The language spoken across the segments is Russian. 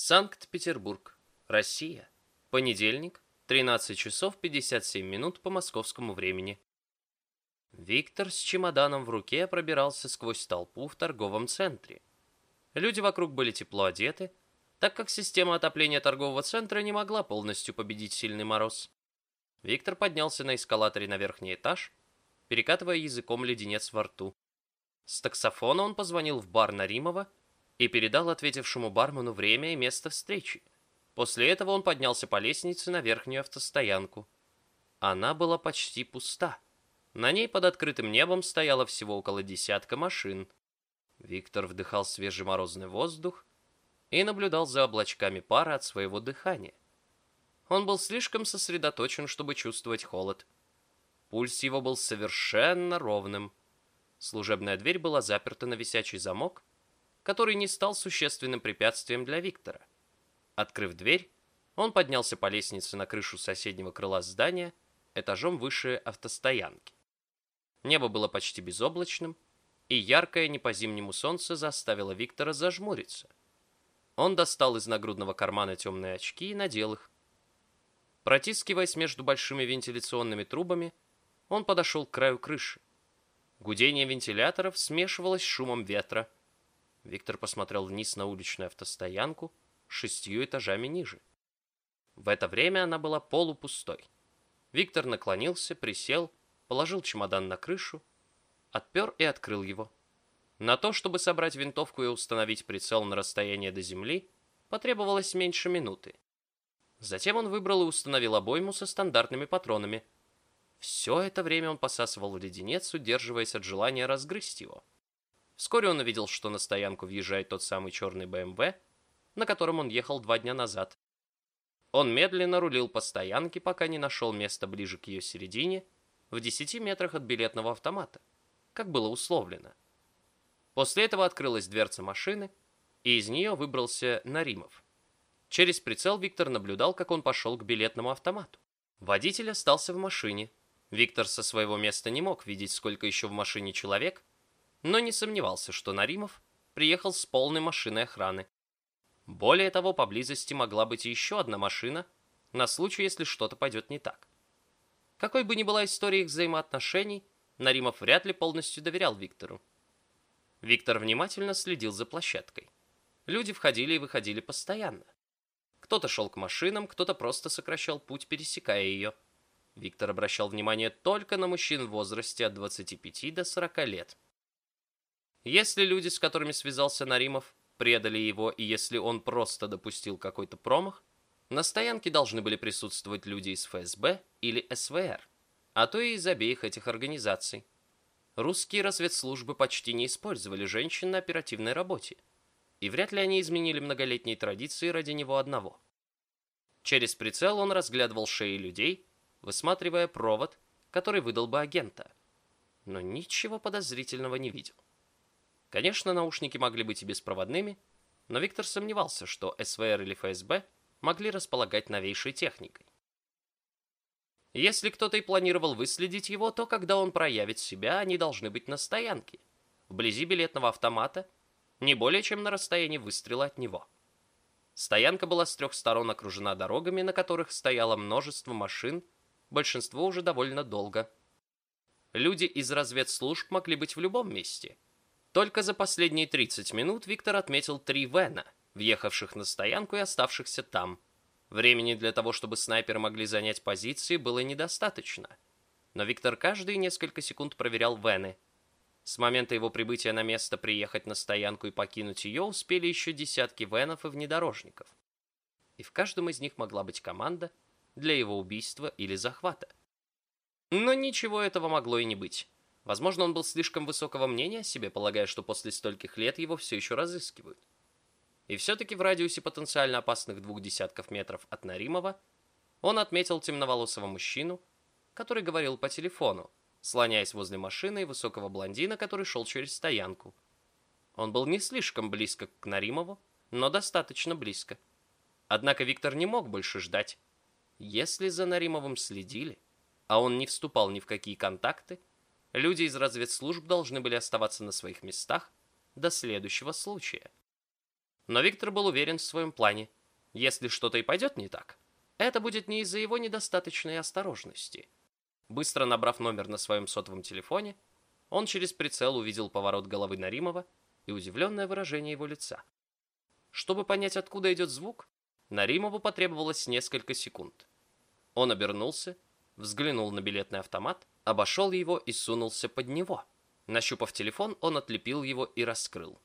Санкт-Петербург, Россия. Понедельник, 13 часов 57 минут по московскому времени. Виктор с чемоданом в руке пробирался сквозь толпу в торговом центре. Люди вокруг были тепло одеты, так как система отопления торгового центра не могла полностью победить сильный мороз. Виктор поднялся на эскалаторе на верхний этаж, перекатывая языком леденец во рту. С таксофона он позвонил в бар Наримова и передал ответившему бармену время и место встречи. После этого он поднялся по лестнице на верхнюю автостоянку. Она была почти пуста. На ней под открытым небом стояло всего около десятка машин. Виктор вдыхал свежий морозный воздух и наблюдал за облачками пара от своего дыхания. Он был слишком сосредоточен, чтобы чувствовать холод. Пульс его был совершенно ровным. Служебная дверь была заперта на висячий замок, который не стал существенным препятствием для Виктора. Открыв дверь, он поднялся по лестнице на крышу соседнего крыла здания, этажом выше автостоянки. Небо было почти безоблачным, и яркое не по-зимнему солнце заставило Виктора зажмуриться. Он достал из нагрудного кармана темные очки и надел их. Протискиваясь между большими вентиляционными трубами, он подошел к краю крыши. Гудение вентиляторов смешивалось с шумом ветра. Виктор посмотрел вниз на уличную автостоянку шестью этажами ниже. В это время она была полупустой. Виктор наклонился, присел, положил чемодан на крышу, отпер и открыл его. На то, чтобы собрать винтовку и установить прицел на расстояние до земли, потребовалось меньше минуты. Затем он выбрал и установил обойму со стандартными патронами. Все это время он посасывал леденец, удерживаясь от желания разгрызть его. Вскоре он увидел, что на стоянку въезжает тот самый черный БМВ, на котором он ехал два дня назад. Он медленно рулил по стоянке, пока не нашел место ближе к ее середине, в десяти метрах от билетного автомата, как было условлено. После этого открылась дверца машины, и из нее выбрался Наримов. Через прицел Виктор наблюдал, как он пошел к билетному автомату. Водитель остался в машине. Виктор со своего места не мог видеть, сколько еще в машине человек, но не сомневался, что Наримов приехал с полной машиной охраны. Более того, поблизости могла быть еще одна машина, на случай, если что-то пойдет не так. Какой бы ни была история их взаимоотношений, Наримов вряд ли полностью доверял Виктору. Виктор внимательно следил за площадкой. Люди входили и выходили постоянно. Кто-то шел к машинам, кто-то просто сокращал путь, пересекая ее. Виктор обращал внимание только на мужчин в возрасте от 25 до 40 лет. Если люди, с которыми связался Наримов, предали его, и если он просто допустил какой-то промах, на стоянке должны были присутствовать люди из ФСБ или СВР, а то и из обеих этих организаций русские разведслужбы почти не использовали женщин на оперативной работе, и вряд ли они изменили многолетние традиции ради него одного. Через прицел он разглядывал шеи людей, высматривая провод, который выдал бы агента, но ничего подозрительного не видел. Конечно, наушники могли быть и беспроводными, но Виктор сомневался, что СВР или ФСБ могли располагать новейшей техникой. Если кто-то и планировал выследить его, то когда он проявит себя, они должны быть на стоянке, вблизи билетного автомата, не более чем на расстоянии выстрела от него. Стоянка была с трех сторон окружена дорогами, на которых стояло множество машин, большинство уже довольно долго. Люди из разведслужб могли быть в любом месте. Только за последние 30 минут Виктор отметил три Вена, въехавших на стоянку и оставшихся там – Времени для того, чтобы снайперы могли занять позиции, было недостаточно. Но Виктор каждые несколько секунд проверял Вены. С момента его прибытия на место приехать на стоянку и покинуть ее успели еще десятки Венов и внедорожников. И в каждом из них могла быть команда для его убийства или захвата. Но ничего этого могло и не быть. Возможно, он был слишком высокого мнения о себе, полагая, что после стольких лет его все еще разыскивают. И все-таки в радиусе потенциально опасных двух десятков метров от Наримова он отметил темноволосого мужчину, который говорил по телефону, слоняясь возле машины и высокого блондина, который шел через стоянку. Он был не слишком близко к Наримову, но достаточно близко. Однако Виктор не мог больше ждать. Если за Наримовым следили, а он не вступал ни в какие контакты, люди из разведслужб должны были оставаться на своих местах до следующего случая. Но Виктор был уверен в своем плане. Если что-то и пойдет не так, это будет не из-за его недостаточной осторожности. Быстро набрав номер на своем сотовом телефоне, он через прицел увидел поворот головы Наримова и удивленное выражение его лица. Чтобы понять, откуда идет звук, Наримову потребовалось несколько секунд. Он обернулся, взглянул на билетный автомат, обошел его и сунулся под него. Нащупав телефон, он отлепил его и раскрыл.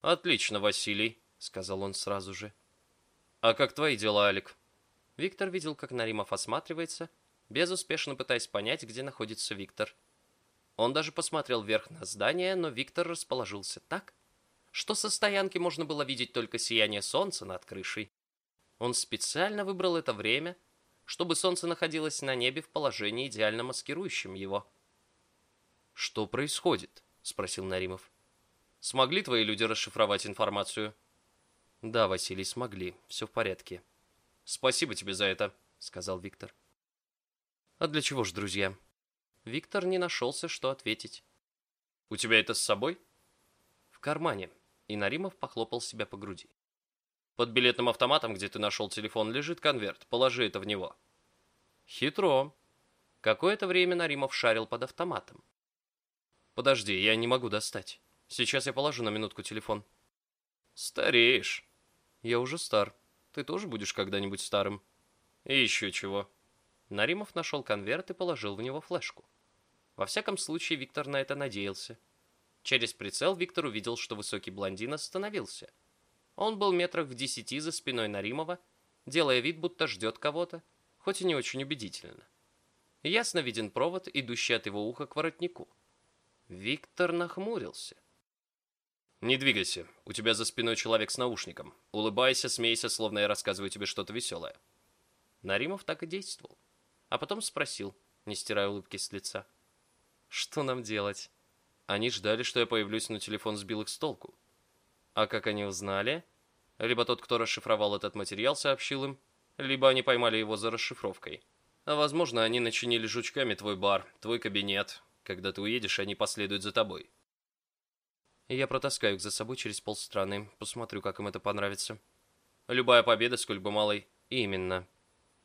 «Отлично, Василий», — сказал он сразу же. «А как твои дела, Алик?» Виктор видел, как Наримов осматривается, безуспешно пытаясь понять, где находится Виктор. Он даже посмотрел вверх на здание, но Виктор расположился так, что со стоянки можно было видеть только сияние солнца над крышей. Он специально выбрал это время, чтобы солнце находилось на небе в положении, идеально маскирующем его. «Что происходит?» — спросил Наримов. «Смогли твои люди расшифровать информацию?» «Да, Василий, смогли. Все в порядке». «Спасибо тебе за это», — сказал Виктор. «А для чего ж, друзья?» Виктор не нашелся, что ответить. «У тебя это с собой?» «В кармане», и Наримов похлопал себя по груди. «Под билетным автоматом, где ты нашел телефон, лежит конверт. Положи это в него». «Хитро». Какое-то время Наримов шарил под автоматом. «Подожди, я не могу достать. Сейчас я положу на минутку телефон». «Стареешь». «Я уже стар. Ты тоже будешь когда-нибудь старым». «И еще чего». Наримов нашел конверт и положил в него флешку. Во всяком случае, Виктор на это надеялся. Через прицел Виктор увидел, что высокий блондин остановился. Он был метрах в десяти за спиной Наримова, делая вид, будто ждет кого-то, хоть и не очень убедительно. Ясно виден провод, идущий от его уха к воротнику. Виктор нахмурился. «Не двигайся, у тебя за спиной человек с наушником. Улыбайся, смейся, словно я рассказываю тебе что-то веселое». Наримов так и действовал. А потом спросил, не стирая улыбки с лица. «Что нам делать?» Они ждали, что я появлюсь, но телефон сбил их с толку. А как они узнали? Либо тот, кто расшифровал этот материал, сообщил им, либо они поймали его за расшифровкой. А возможно, они начинили жучками твой бар, твой кабинет. Когда ты уедешь, они последуют за тобой. я протаскаю их за собой через полстраны, посмотрю, как им это понравится. Любая победа, сколь бы малой, именно.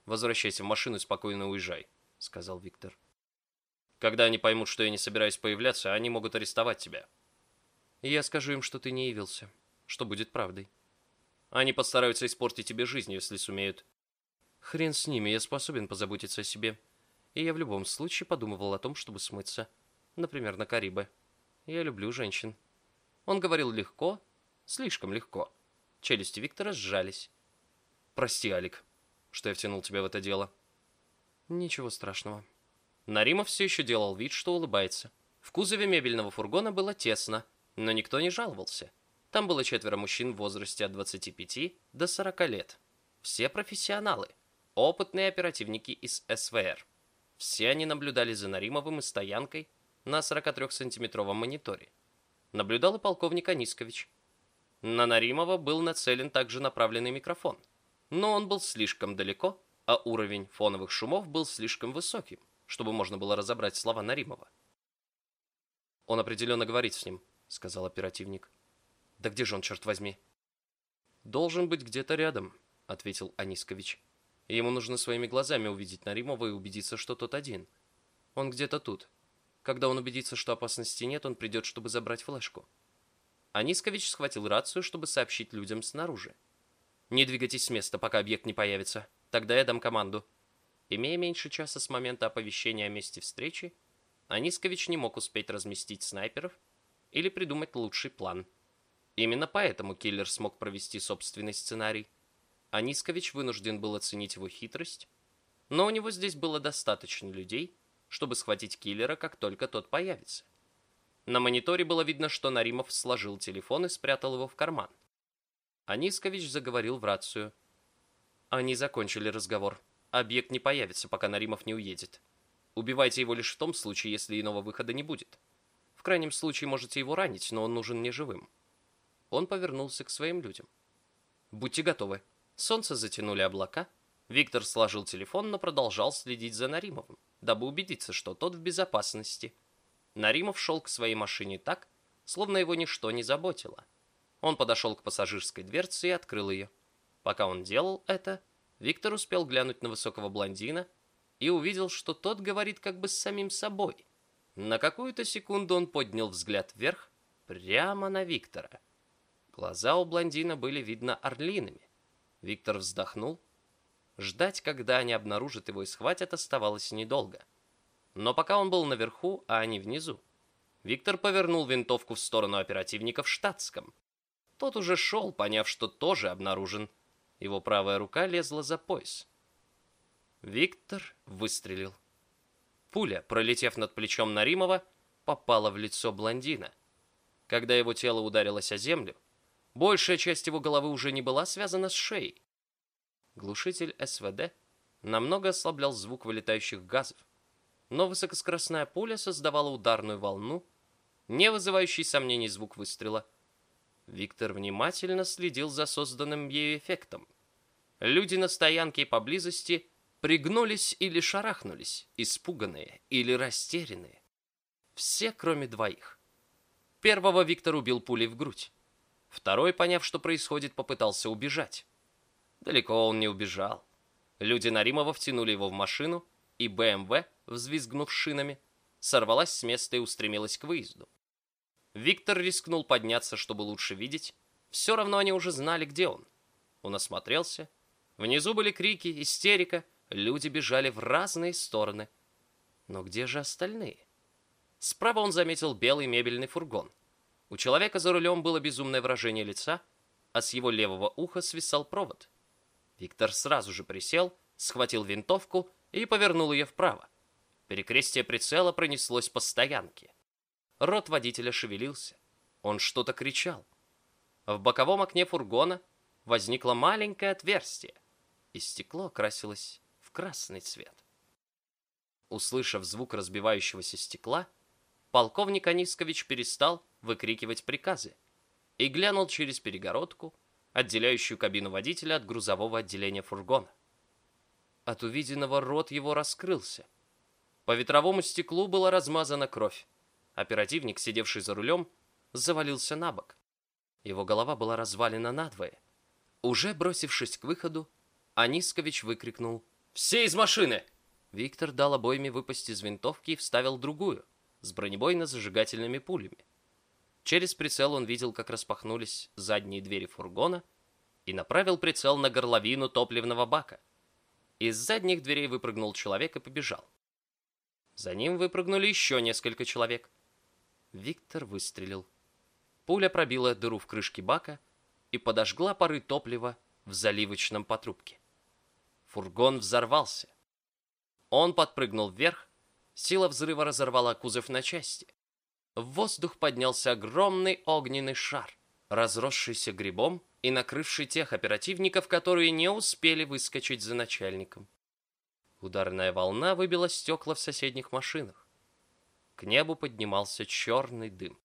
Возвращайся в машину и спокойно уезжай, сказал Виктор. Когда они поймут, что я не собираюсь появляться, они могут арестовать тебя. Я скажу им, что ты не явился. Что будет правдой. Они постараются испортить тебе жизнь, если сумеют. Хрен с ними, я способен позаботиться о себе. И я в любом случае подумывал о том, чтобы смыться. Например, на Карибы. Я люблю женщин. Он говорил легко, слишком легко. Челюсти Виктора сжались. Прости, Алик, что я втянул тебя в это дело. Ничего страшного. Наримов все еще делал вид, что улыбается. В кузове мебельного фургона было тесно, но никто не жаловался. Там было четверо мужчин в возрасте от 25 до 40 лет. Все профессионалы, опытные оперативники из СВР. Все они наблюдали за Наримовым и стоянкой на 43-сантиметровом мониторе. Наблюдал и полковник Анискович. На Наримова был нацелен также направленный микрофон. Но он был слишком далеко, а уровень фоновых шумов был слишком высоким чтобы можно было разобрать слова Наримова. «Он определенно говорит с ним», — сказал оперативник. «Да где же он, черт возьми?» «Должен быть где-то рядом», — ответил Анискович. «Ему нужно своими глазами увидеть Наримова и убедиться, что тот один. Он где-то тут. Когда он убедится, что опасности нет, он придет, чтобы забрать флешку». Анискович схватил рацию, чтобы сообщить людям снаружи. «Не двигайтесь с места, пока объект не появится. Тогда я дам команду». Имея меньше часа с момента оповещения о месте встречи, Анискович не мог успеть разместить снайперов или придумать лучший план. Именно поэтому киллер смог провести собственный сценарий. Анискович вынужден был оценить его хитрость, но у него здесь было достаточно людей, чтобы схватить киллера, как только тот появится. На мониторе было видно, что Наримов сложил телефон и спрятал его в карман. Анискович заговорил в рацию. Они закончили разговор. Объект не появится, пока Наримов не уедет. Убивайте его лишь в том случае, если иного выхода не будет. Крайнем случае можете его ранить, но он нужен не живым. Он повернулся к своим людям. Будьте готовы. Солнце затянули облака. Виктор сложил телефон, но продолжал следить за Наримовым, дабы убедиться, что тот в безопасности. Наримов шел к своей машине так, словно его ничто не заботило. Он подошел к пассажирской дверце и открыл ее. Пока он делал это, Виктор успел глянуть на высокого блондина и увидел, что тот говорит как бы с самим собой. На какую-то секунду он поднял взгляд вверх, прямо на Виктора. Глаза у блондина были, видно, орлиными. Виктор вздохнул. Ждать, когда они обнаружат его и схватят, оставалось недолго. Но пока он был наверху, а они внизу, Виктор повернул винтовку в сторону оперативника в штатском. Тот уже шел, поняв, что тоже обнаружен. Его правая рука лезла за пояс. Виктор выстрелил. Пуля, пролетев над плечом Наримова, попала в лицо блондина. Когда его тело ударилось о землю, большая часть его головы уже не была связана с шеей. Глушитель СВД намного ослаблял звук вылетающих газов, но высокоскоростная пуля создавала ударную волну, не вызывающий сомнений звук выстрела. Виктор внимательно следил за созданным ею эффектом. Люди на стоянке поблизости пригнулись или шарахнулись, испуганные или растерянные. Все, кроме двоих. Первого Виктор убил пулей в грудь. Второй, поняв, что происходит, попытался убежать. Далеко он не убежал. Люди Наримова втянули его в машину, и БМВ, взвизгнув шинами, сорвалась с места и устремилась к выезду. Виктор рискнул подняться, чтобы лучше видеть. Все равно они уже знали, где он. Он осмотрелся. Внизу были крики, истерика, люди бежали в разные стороны. Но где же остальные? Справа он заметил белый мебельный фургон. У человека за рулем было безумное выражение лица, а с его левого уха свисал провод. Виктор сразу же присел, схватил винтовку и повернул ее вправо. Перекрестие прицела пронеслось по стоянке. Рот водителя шевелился. Он что-то кричал. В боковом окне фургона возникло маленькое отверстие, и стекло окрасилось в красный цвет. Услышав звук разбивающегося стекла, полковник Анискович перестал выкрикивать приказы и глянул через перегородку, отделяющую кабину водителя от грузового отделения фургона. От увиденного рот его раскрылся. По ветровому стеклу была размазана кровь. Оперативник, сидевший за рулем, завалился на бок. Его голова была развалена надвое. Уже бросившись к выходу, Анискович выкрикнул «Все из машины!» Виктор дал обоими выпасть из винтовки и вставил другую, с бронебойно-зажигательными пулями. Через прицел он видел, как распахнулись задние двери фургона и направил прицел на горловину топливного бака. Из задних дверей выпрыгнул человек и побежал. За ним выпрыгнули еще несколько человек. Виктор выстрелил. Пуля пробила дыру в крышке бака и подожгла пары топлива в заливочном патрубке. Фургон взорвался. Он подпрыгнул вверх, сила взрыва разорвала кузов на части. В воздух поднялся огромный огненный шар, разросшийся грибом и накрывший тех оперативников, которые не успели выскочить за начальником. Ударная волна выбила стекла в соседних машинах. К небу поднимался черный дым.